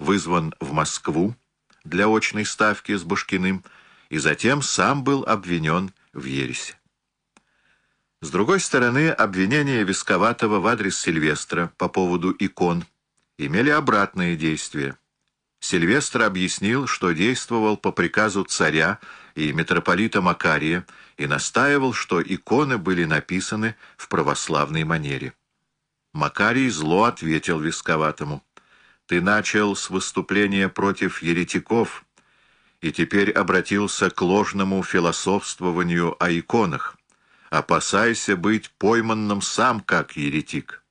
вызван в Москву для очной ставки с Башкиным, и затем сам был обвинен в ересе. С другой стороны, обвинения Висковатого в адрес Сильвестра по поводу икон имели обратные действия. Сильвестр объяснил, что действовал по приказу царя и митрополита Макария и настаивал, что иконы были написаны в православной манере. Макарий зло ответил Висковатому. «Ты начал с выступления против еретиков и теперь обратился к ложному философствованию о иконах опасайся быть пойманным сам как еретик.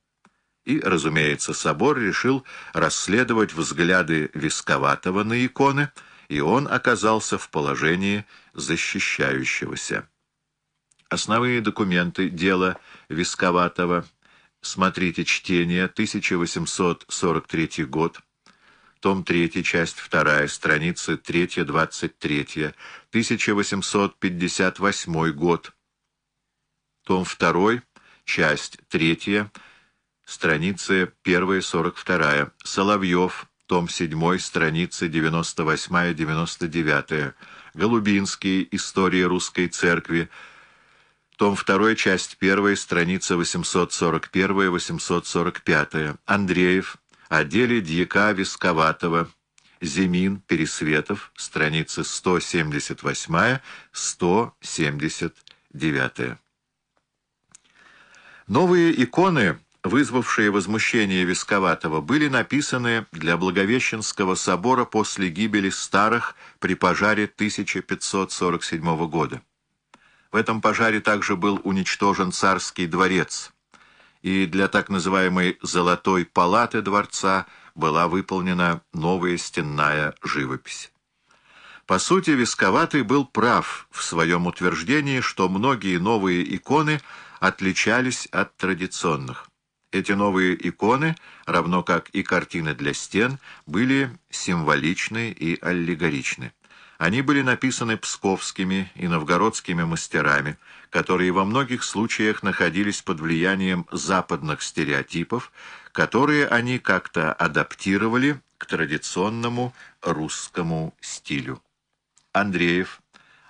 И, разумеется, собор решил расследовать взгляды Висковатого на иконы, и он оказался в положении защищающегося. Основные документы дела Висковатого. Смотрите чтение, 1843 год. Том 3, часть 2, страницы 3-23, 1858 год том 2, часть 3, страницы 1-42, Соловьев, том 7, страницы 98-99, Голубинский, История русской церкви, том 2, часть 1, страница 841-845, Андреев, о деле дьяка Висковатого, Зимин, Пересветов, страницы 178-179. Новые иконы, вызвавшие возмущение Висковатого, были написаны для Благовещенского собора после гибели старых при пожаре 1547 года. В этом пожаре также был уничтожен царский дворец, и для так называемой «золотой палаты» дворца была выполнена новая стенная живопись. По сути, Висковатый был прав в своем утверждении, что многие новые иконы – отличались от традиционных. Эти новые иконы, равно как и картины для стен, были символичны и аллегоричны. Они были написаны псковскими и новгородскими мастерами, которые во многих случаях находились под влиянием западных стереотипов, которые они как-то адаптировали к традиционному русскому стилю. Андреев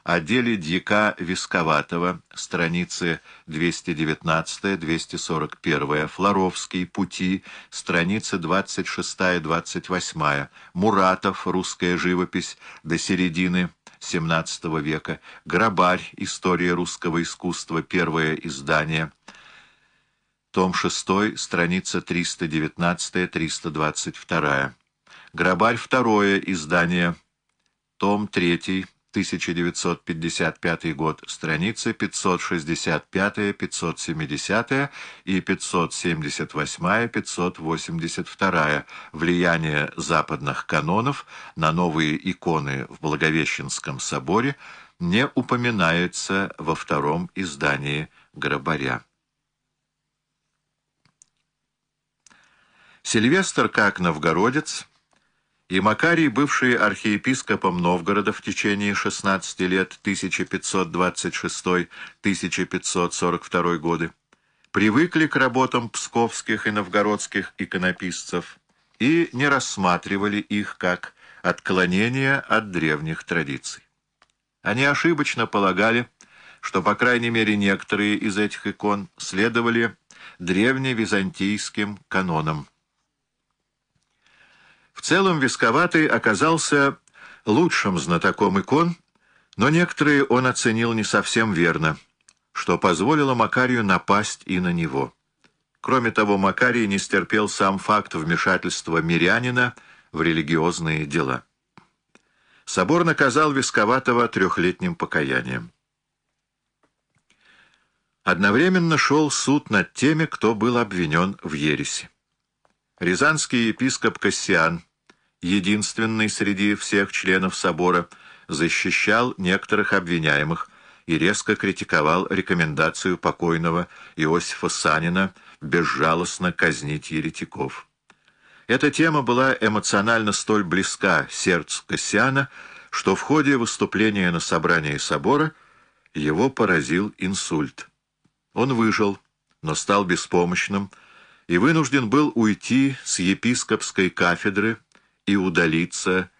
о деле дьяка Висковатого, страницы 219-241, Флоровский, Пути, страницы 26-28, Муратов, русская живопись, до середины XVII века, Грабарь, история русского искусства, первое издание, том 6, страница 319-322, Грабарь, второе издание, том 3, 1955 год, страницы 565-570 и 578-582. Влияние западных канонов на новые иконы в Благовещенском соборе не упоминается во втором издании Грабаря. Сильвестр, как новгородец, и Макарий, бывший архиепископом Новгорода в течение 16 лет 1526-1542 годы, привыкли к работам псковских и новгородских иконописцев и не рассматривали их как отклонение от древних традиций. Они ошибочно полагали, что, по крайней мере, некоторые из этих икон следовали древневизантийским канонам. В целом Висковатый оказался лучшим знатоком икон, но некоторые он оценил не совсем верно, что позволило Макарию напасть и на него. Кроме того, Макарий не стерпел сам факт вмешательства мирянина в религиозные дела. Собор наказал Висковатого трехлетним покаянием. Одновременно шел суд над теми, кто был обвинен в ереси. Рязанский епископ Кассиан единственный среди всех членов собора, защищал некоторых обвиняемых и резко критиковал рекомендацию покойного Иосифа Санина безжалостно казнить еретиков. Эта тема была эмоционально столь близка сердцу Кассиана, что в ходе выступления на собрании собора его поразил инсульт. Он выжил, но стал беспомощным и вынужден был уйти с епископской кафедры и удалиться